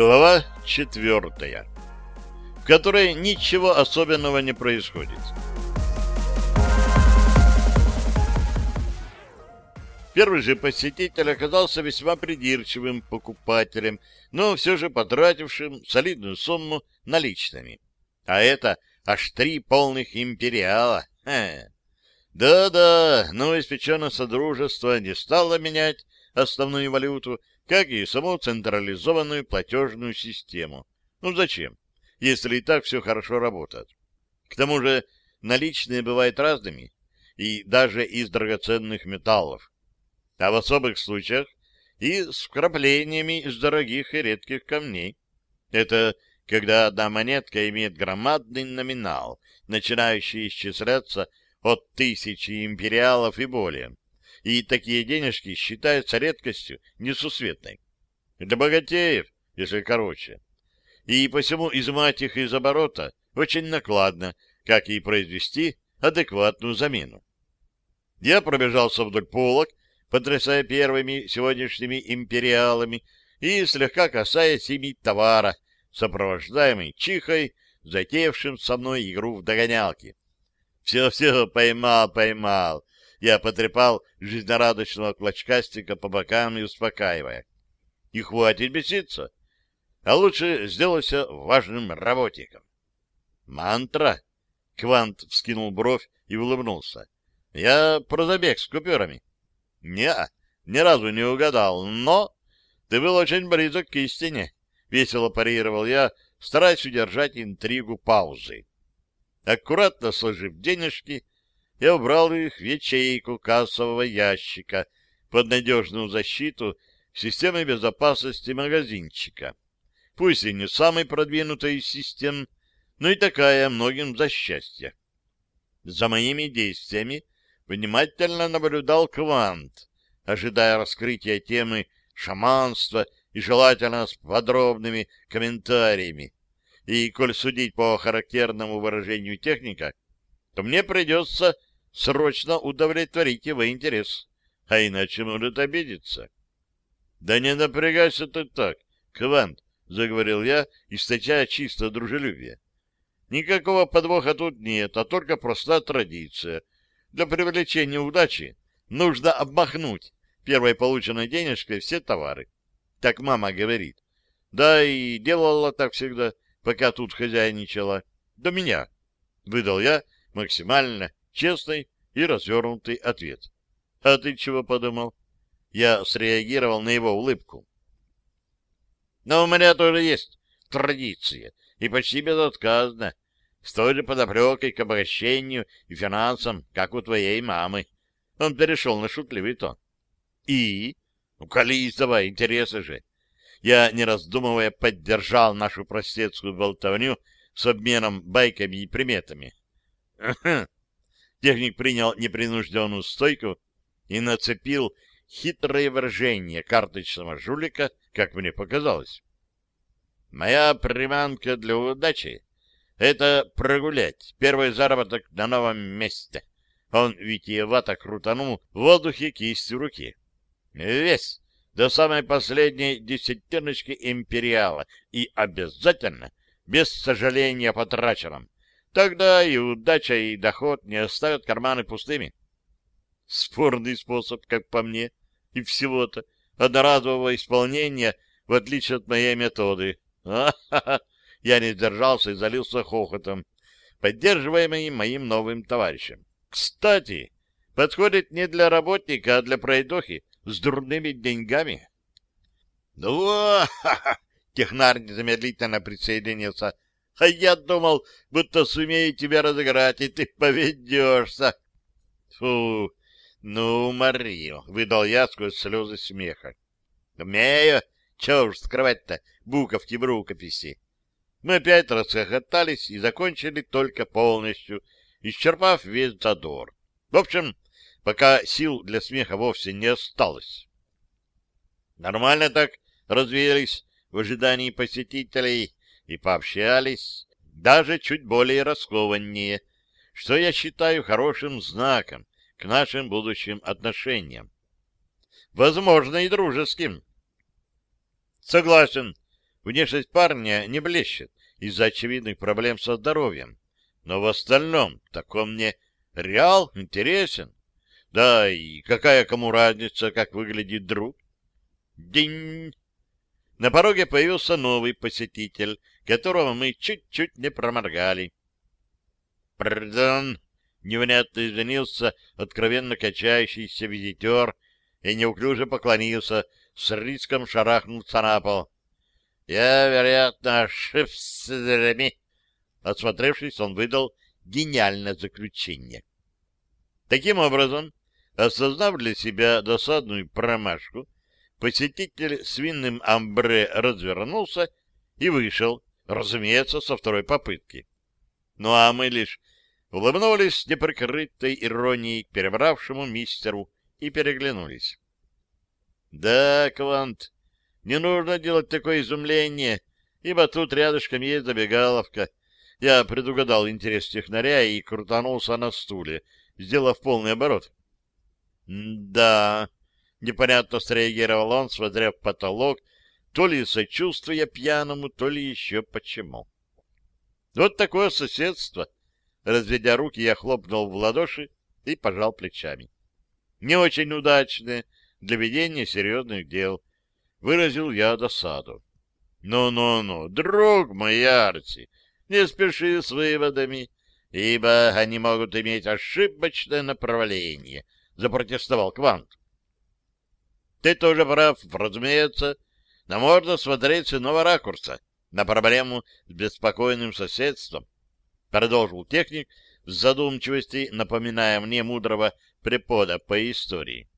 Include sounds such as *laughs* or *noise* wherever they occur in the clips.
Глава четвертая, в которой ничего особенного не происходит. Первый же посетитель оказался весьма придирчивым покупателем, но все же потратившим солидную сумму наличными. А это аж три полных империала. Да-да, новоиспеченное Содружество не стало менять основную валюту, как и саму централизованную платежную систему. Ну зачем, если и так все хорошо работает? К тому же наличные бывают разными, и даже из драгоценных металлов а в особых случаях и с вкраплениями из дорогих и редких камней. Это когда одна монетка имеет громадный номинал, начинающий исчисляться от тысячи империалов и более. И такие денежки считаются редкостью несусветной. Для богатеев, если короче. И посему изымать их из оборота очень накладно, как и произвести адекватную замену. Я пробежался вдоль полок потрясая первыми сегодняшними империалами и слегка касаясь ими товара, сопровождаемый чихой, затеявшим со мной игру в догонялки. Все-все, поймал, поймал. Я потрепал жизнерадостного клочкастика по бокам и успокаивая. И хватит беситься. А лучше сделайся важным работником. Мантра? Квант вскинул бровь и улыбнулся. Я про забег с купюрами. Не, ни разу не угадал, но ты был очень близок к истине, — весело парировал я, стараясь удержать интригу паузы. Аккуратно сложив денежки, я убрал их в ячейку кассового ящика под надежную защиту системы безопасности магазинчика. Пусть и не самый продвинутый из систем, но и такая многим за счастье. За моими действиями внимательно наблюдал Квант, ожидая раскрытия темы шаманства и желательно с подробными комментариями. И, коль судить по характерному выражению техника, то мне придется срочно удовлетворить его интерес, а иначе может обидеться. — Да не напрягайся ты так, Квант, — заговорил я, источая чисто дружелюбие. — Никакого подвоха тут нет, а только простая традиция — для привлечения удачи нужно обмахнуть первой полученной денежкой все товары. Так мама говорит. Да и делала так всегда, пока тут хозяйничала. До меня. Выдал я максимально честный и развернутый ответ. А ты чего подумал? Я среагировал на его улыбку. Но у меня тоже есть традиция, и почти безотказно с той же подоплекой к обогащению и финансам, как у твоей мамы. Он перешел на шутливый тон. И? Ну, колись давай, интересы же. Я, не раздумывая, поддержал нашу простецкую болтовню с обменом байками и приметами. Техник принял непринужденную стойку и нацепил хитрое выражение карточного жулика, как мне показалось. Моя приманка для удачи это прогулять. Первый заработок на новом месте. Он витиевато крутанул в воздухе кистью руки. Весь, до самой последней десятиночки империала. И обязательно, без сожаления о потраченном. Тогда и удача, и доход не оставят карманы пустыми. Спорный способ, как по мне, и всего-то одноразового исполнения, в отличие от моей методы. А-ха-ха! Я не сдержался и залился хохотом, поддерживаемый моим новым товарищем. Кстати, подходит не для работника, а для пройдохи с дурными деньгами. Ну, ха-ха! Технар незамедлительно присоединился. А я думал, будто сумею тебя разыграть, и ты поведешься. Фу, ну, уморил, — выдал я сквозь слезы смеха. Умею, чего уж скрывать-то, буковки в рукописи. Мы опять расхохотались и закончили только полностью, исчерпав весь задор. В общем, пока сил для смеха вовсе не осталось. Нормально так развеялись в ожидании посетителей и пообщались, даже чуть более раскованнее, что я считаю хорошим знаком к нашим будущим отношениям. Возможно, и дружеским. Согласен, Внешность парня не блещет из-за очевидных проблем со здоровьем. Но в остальном так он мне реал интересен. Да, и какая кому разница, как выглядит друг? День! На пороге появился новый посетитель, которого мы чуть-чуть не проморгали. «Пардон!» — невнятно извинился откровенно качающийся визитер и неуклюже поклонился, с риском шарахнуться на пол. «Я, вероятно, ошибся Осмотревшись, он выдал гениальное заключение. Таким образом, осознав для себя досадную промашку, посетитель с винным амбре развернулся и вышел, разумеется, со второй попытки. Ну а мы лишь улыбнулись с неприкрытой иронией к перебравшему мистеру и переглянулись. — Да, Квант, не нужно делать такое изумление, ибо тут рядышком есть забегаловка. Я предугадал интерес технаря и крутанулся на стуле, сделав полный оборот. — Да, — непонятно среагировал он, смотря в потолок, то ли сочувствуя пьяному, то ли еще почему. Вот такое соседство. Разведя руки, я хлопнул в ладоши и пожал плечами. Не очень удачное для ведения серьезных дел. Выразил я досаду. Ну-ну-ну, друг мой Арти, не спеши с выводами, ибо они могут иметь ошибочное направление, запротестовал Квант. Ты тоже прав, разумеется, но можно смотреть с иного ракурса на проблему с беспокойным соседством, продолжил техник в задумчивости, напоминая мне мудрого препода по истории.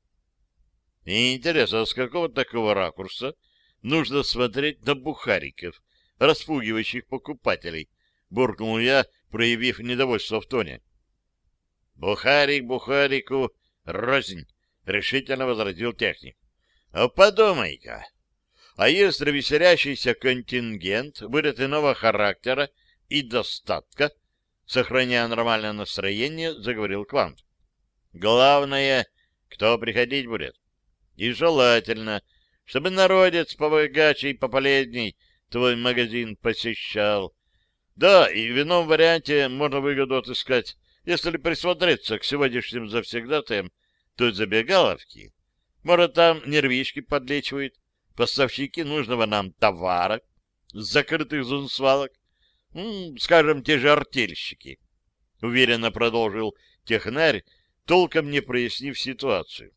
И интересно, с какого такого ракурса нужно смотреть на бухариков, распугивающих покупателей, буркнул я, проявив недовольство в тоне. Бухарик бухарику рознь, решительно возразил техник. А подумай-ка, а если веселящийся контингент будет иного характера и достатка, сохраняя нормальное настроение, заговорил Квант. Главное, кто приходить будет. И желательно, чтобы народец побогаче и пополезней твой магазин посещал. Да, и в ином варианте можно выгоду отыскать, если присмотреться к сегодняшним завсегдатаям той забегаловки может, там нервишки подлечивают, поставщики нужного нам товара с закрытых зонсвалок, ну, скажем, те же артельщики. Уверенно продолжил технарь, толком не прояснив ситуацию.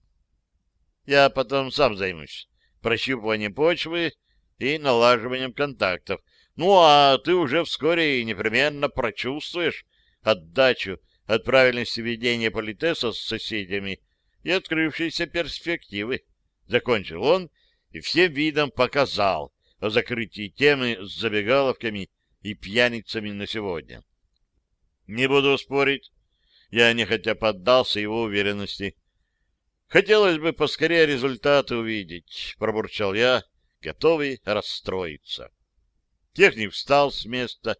Я потом сам займусь прощупыванием почвы и налаживанием контактов. Ну, а ты уже вскоре непременно прочувствуешь отдачу от правильности ведения политеса с соседями и открывшиеся перспективы. Закончил он и всем видом показал о закрытии темы с забегаловками и пьяницами на сегодня. Не буду спорить, я нехотя поддался его уверенности. Хотелось бы поскорее результаты увидеть, пробурчал я, готовый расстроиться. Техник встал с места,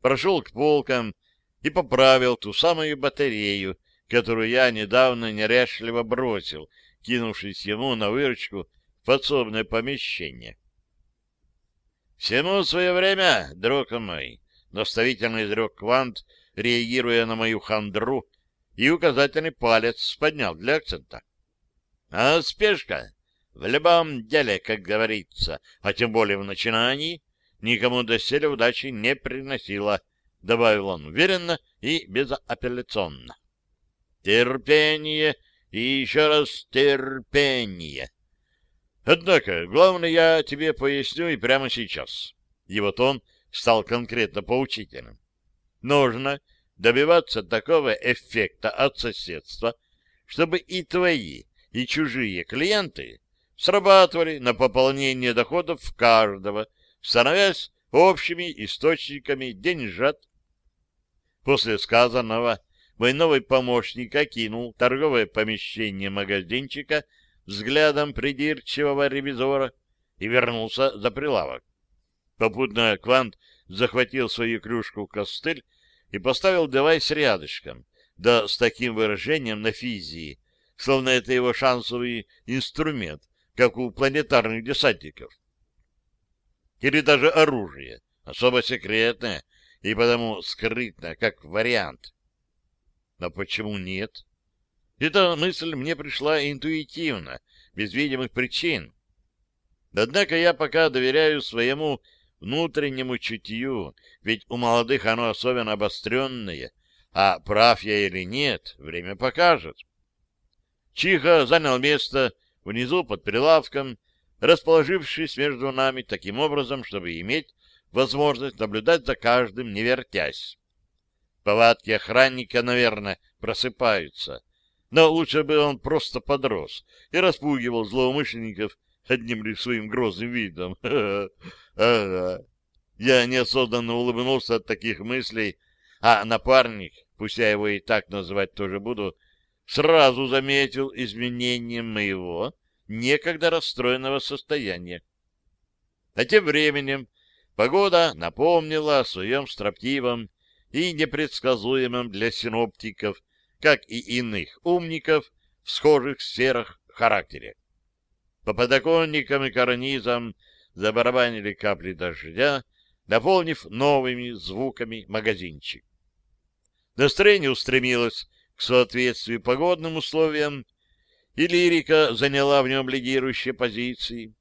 прошел к полкам и поправил ту самую батарею, которую я недавно неряшливо бросил, кинувшись ему на выручку подсобное помещение. «Всему свое время, друг мой!» — наставительно изрек Квант, реагируя на мою хандру, и указательный палец поднял для акцента. «А спешка в любом деле, как говорится, а тем более в начинании, никому доселе удачи не приносила», — добавил он уверенно и безапелляционно. Терпение и еще раз терпение. Однако, главное, я тебе поясню и прямо сейчас. И вот он стал конкретно поучительным. Нужно добиваться такого эффекта от соседства, чтобы и твои, и чужие клиенты срабатывали на пополнение доходов каждого, становясь общими источниками деньжат. После сказанного мой новый помощник окинул торговое помещение магазинчика взглядом придирчивого ревизора и вернулся за прилавок. Попутно Квант захватил свою кружку-костыль и поставил девайс рядышком, да с таким выражением на физии, словно это его шансовый инструмент, как у планетарных десантников. или даже оружие, особо секретное и потому скрытное, как вариант. Но почему нет? Эта мысль мне пришла интуитивно, без видимых причин. Однако я пока доверяю своему внутреннему чутью, ведь у молодых оно особенно обостренное, а прав я или нет, время покажет. Чиха занял место внизу под прилавком, расположившись между нами таким образом, чтобы иметь возможность наблюдать за каждым, не вертясь. Повадки охранника, наверное, просыпаются, но лучше бы он просто подрос и распугивал злоумышленников одним лишь своим грозным видом. *laughs* Ага. Я неосознанно улыбнулся от таких мыслей, а напарник, пусть я его и так называть тоже буду, сразу заметил изменение моего некогда расстроенного состояния. А тем временем погода напомнила о своем строптивом и непредсказуемом для синоптиков, как и иных умников в схожих сферах характере. По подоконникам и карнизам забарабанили капли дождя, наполнив новыми звуками магазинчик. Настроение устремилось к соответствию погодным условиям, и лирика заняла в нем лидирующие позиции.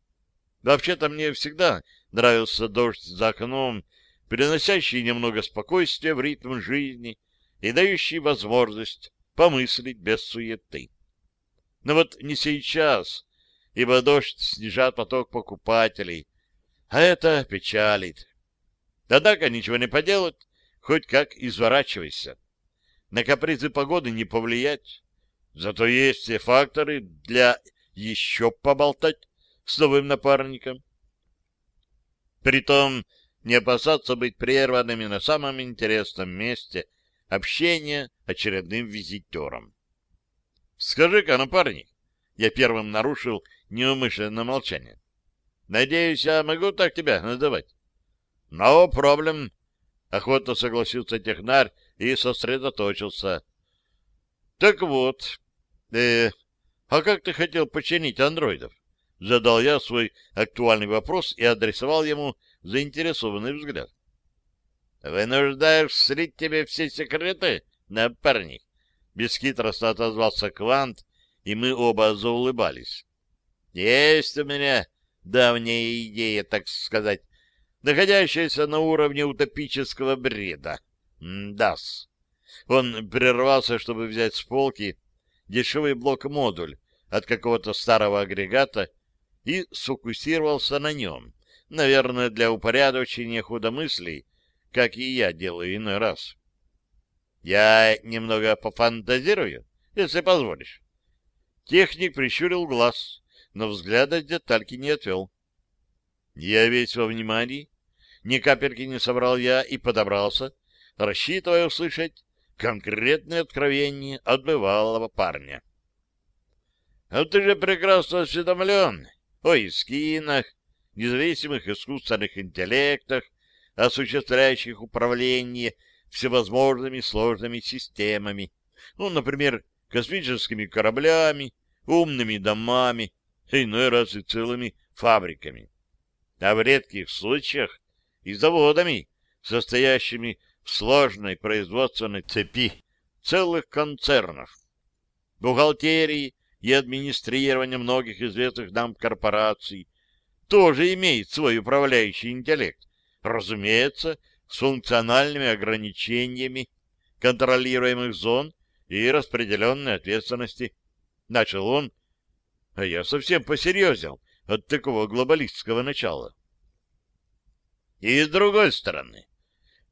Вообще-то мне всегда нравился дождь за окном, приносящий немного спокойствия в ритм жизни и дающий возможность помыслить без суеты. Но вот не сейчас, ибо дождь снижает поток покупателей, а это печалит. Однако ничего не поделать, хоть как изворачивайся. На капризы погоды не повлиять. Зато есть все факторы для еще поболтать с новым напарником. Притом не опасаться быть прерванными на самом интересном месте общения очередным визитером. Скажи-ка, напарник, я первым нарушил неумышленное молчание. Надеюсь, я могу так тебя называть? No problem. Охотно согласился технарь и сосредоточился. Так вот, э, а как ты хотел починить андроидов? Задал я свой актуальный вопрос и адресовал ему заинтересованный взгляд. «Вынуждаешь слить тебе все секреты, напарник?» Бесхитростно отозвался Квант, и мы оба заулыбались. Есть у меня давняя идея, так сказать, находящаяся на уровне утопического бреда. Дас. Он прервался, чтобы взять с полки дешевый блок-модуль от какого-то старого агрегата и сфокусировался на нем, наверное, для упорядочения худомыслей, как и я делаю иной раз. Я немного пофантазирую, если позволишь. Техник прищурил глаз но взгляда детальки не отвел. Я весь во внимании, ни капельки не собрал я и подобрался, рассчитывая услышать конкретное откровение от бывалого парня. — А ты же прекрасно осведомлен о искинах, независимых искусственных интеллектах, осуществляющих управление всевозможными сложными системами, ну, например, космическими кораблями, умными домами, иной раз и целыми фабриками, а в редких случаях и заводами, состоящими в сложной производственной цепи целых концернов, бухгалтерии и администрирования многих известных нам корпораций, тоже имеет свой управляющий интеллект, разумеется, с функциональными ограничениями контролируемых зон и распределенной ответственности. Начал он, а я совсем посерьезнел от такого глобалистского начала. И с другой стороны,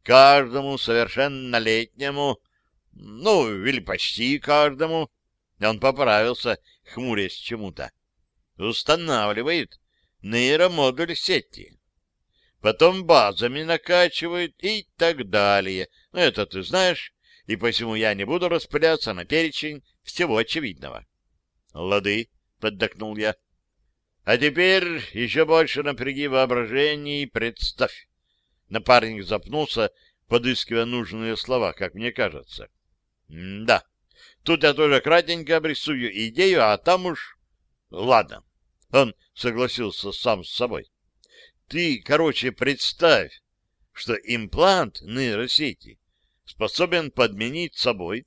каждому совершеннолетнему, ну, или почти каждому, он поправился, хмурясь чему-то, устанавливает нейромодуль сети. Потом базами накачивает и так далее. Ну, это ты знаешь, и посему я не буду распыляться на перечень всего очевидного. Лады. — поддакнул я. — А теперь еще больше напряги воображение и представь. Напарник запнулся, подыскивая нужные слова, как мне кажется. — Да, тут я тоже кратенько обрисую идею, а там уж... Ладно. Он согласился сам с собой. Ты, короче, представь, что имплант нейросети способен подменить собой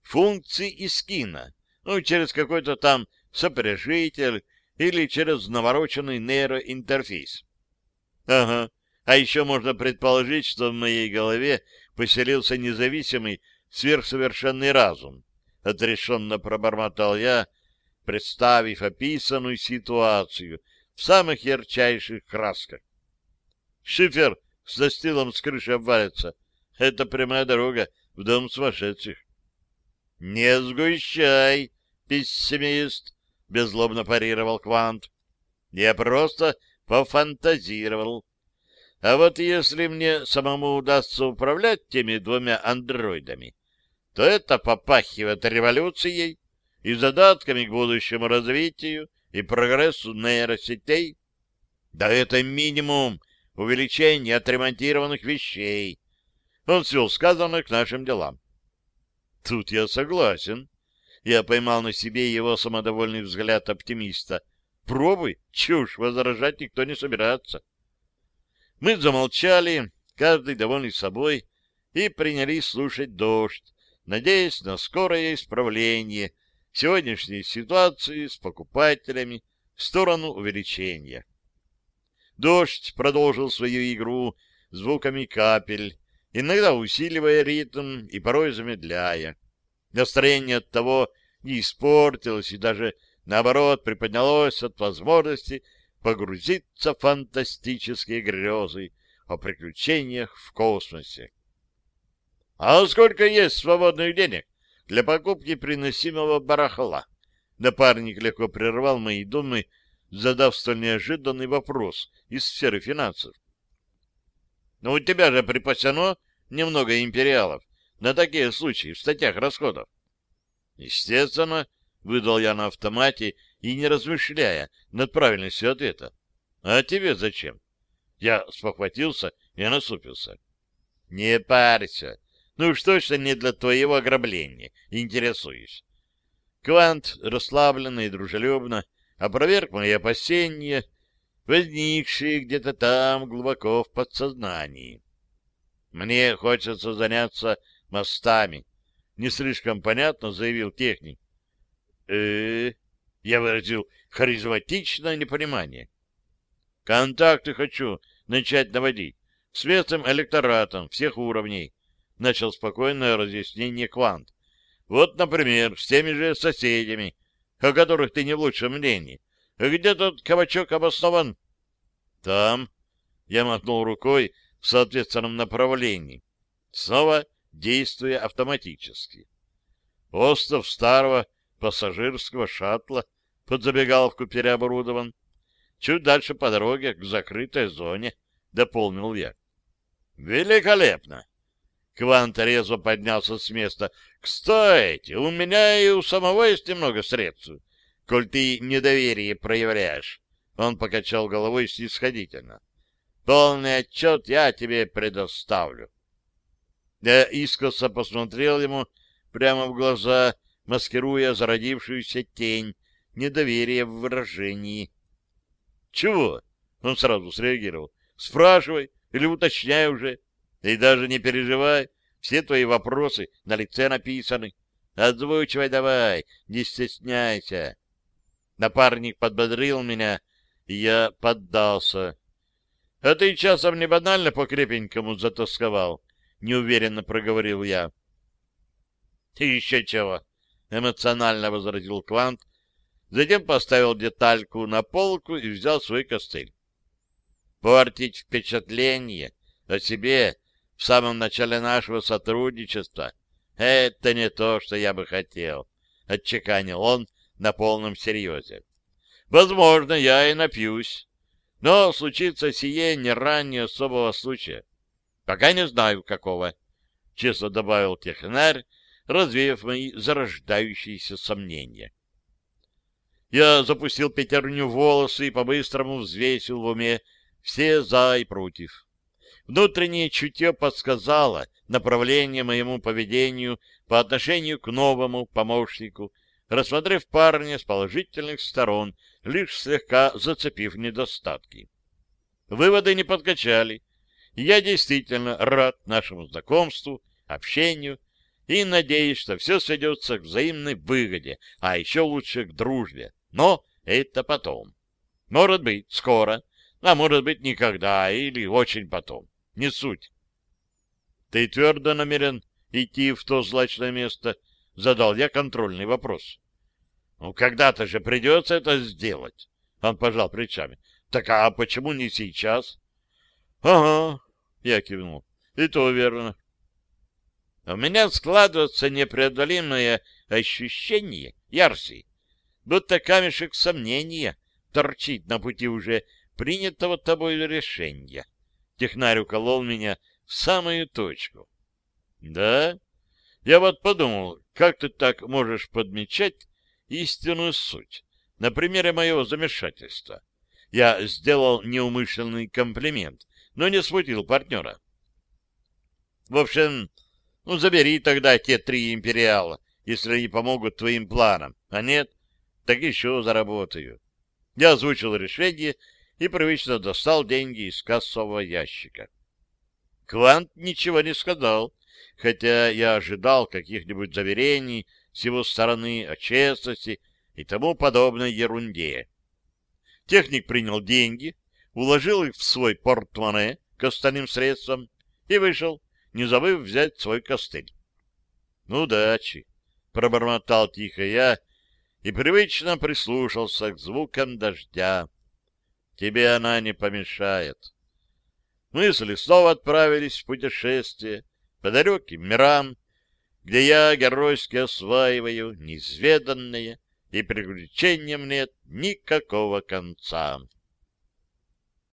функции искина, ну, через какой-то там сопряжитель или через навороченный нейроинтерфейс. Ага, а еще можно предположить, что в моей голове поселился независимый сверхсовершенный разум. Отрешенно пробормотал я, представив описанную ситуацию в самых ярчайших красках. Шифер с застилом с крыши обвалится. Это прямая дорога в дом сумасшедших. — Не сгущай, пессимист, — беззлобно парировал Квант. — Я просто пофантазировал. А вот если мне самому удастся управлять теми двумя андроидами, то это попахивает революцией и задатками к будущему развитию и прогрессу нейросетей. Да это минимум увеличения отремонтированных вещей. Он свел сказанное к нашим делам. Тут я согласен. Я поймал на себе его самодовольный взгляд оптимиста. Пробуй, чушь, возражать никто не собирается. Мы замолчали, каждый довольный собой, и принялись слушать дождь, надеясь на скорое исправление сегодняшней ситуации с покупателями в сторону увеличения. Дождь продолжил свою игру звуками капель, иногда усиливая ритм и порой замедляя. Настроение от того не испортилось и даже, наоборот, приподнялось от возможности погрузиться в фантастические грезы о приключениях в космосе. — А сколько есть свободных денег для покупки приносимого барахла? Напарник легко прервал мои думы, задав столь неожиданный вопрос из сферы финансов. — Но у тебя же припасено немного империалов на такие случаи в статьях расходов. — Естественно, — выдал я на автомате и не размышляя над правильностью ответа. — А тебе зачем? Я спохватился и насупился. — Не парься. Ну уж точно не для твоего ограбления интересуюсь. Квант расслабленно и дружелюбно опроверг мои опасения, возникшие где-то там глубоко в подсознании. Мне хочется заняться мостами, не слишком понятно заявил техник. э, -э я выразил харизматичное непонимание. Контакты хочу начать наводить с местным электоратом всех уровней, начал спокойное разъяснение Квант. Вот, например, с теми же соседями, о которых ты не в лучшем мнении. Где тот кабачок обоснован? Там. Я мотнул рукой в соответственном направлении. Снова действуя автоматически. Остров старого пассажирского шаттла под забегаловку переоборудован. Чуть дальше по дороге к закрытой зоне, — дополнил я. — Великолепно! Квант резво поднялся с места. — Кстати, у меня и у самого есть немного средств, коль ты недоверие проявляешь. Он покачал головой снисходительно. — Полный отчет я тебе предоставлю. Я искоса посмотрел ему прямо в глаза, маскируя зародившуюся тень недоверия в выражении. — Чего? — он сразу среагировал. — Спрашивай или уточняй уже. И даже не переживай, все твои вопросы на лице написаны. Озвучивай давай, не стесняйся. Напарник подбодрил меня, и я поддался. — А ты часом не банально по крепенькому затасковал? — неуверенно проговорил я. — Ты еще чего? — эмоционально возразил Квант, затем поставил детальку на полку и взял свой костыль. Портить впечатление о себе в самом начале нашего сотрудничества — это не то, что я бы хотел, — отчеканил он на полном серьезе. Возможно, я и напьюсь, но случится сие не ранее особого случая. Пока не знаю, какого, — честно добавил технарь, развеяв мои зарождающиеся сомнения. Я запустил пятерню волосы и по-быстрому взвесил в уме все за и против. Внутреннее чутье подсказало направление моему поведению по отношению к новому помощнику, рассмотрев парня с положительных сторон, лишь слегка зацепив недостатки. Выводы не подкачали. Я действительно рад нашему знакомству, общению и надеюсь, что все сведется к взаимной выгоде, а еще лучше к дружбе. Но это потом. Может быть, скоро, а может быть, никогда или очень потом. Не суть. Ты твердо намерен идти в то злачное место? Задал я контрольный вопрос. Ну, когда-то же придется это сделать. Он пожал плечами. Так а почему не сейчас? Ага, я кивнул. И то верно. У меня складывается непреодолимое ощущение, Ярси, будто камешек сомнения торчит на пути уже принятого тобой решения. Технарь уколол меня в самую точку. Да? Я вот подумал, как ты так можешь подмечать истинную суть на примере моего замешательства. Я сделал неумышленный комплимент, но не смутил партнера. В общем, ну, забери тогда те три империала, если они помогут твоим планам. А нет, так еще заработаю. Я озвучил решение и привычно достал деньги из кассового ящика. Квант ничего не сказал, хотя я ожидал каких-нибудь заверений с его стороны о честности и тому подобной ерунде. Техник принял деньги, уложил их в свой портмоне к остальным средствам и вышел, не забыв взять свой костыль. «Ну, «Удачи!» — пробормотал тихо я и привычно прислушался к звукам дождя. «Тебе она не помешает». Мысли снова отправились в путешествие по далеким мирам, где я геройски осваиваю неизведанное, и приключениям нет никакого конца.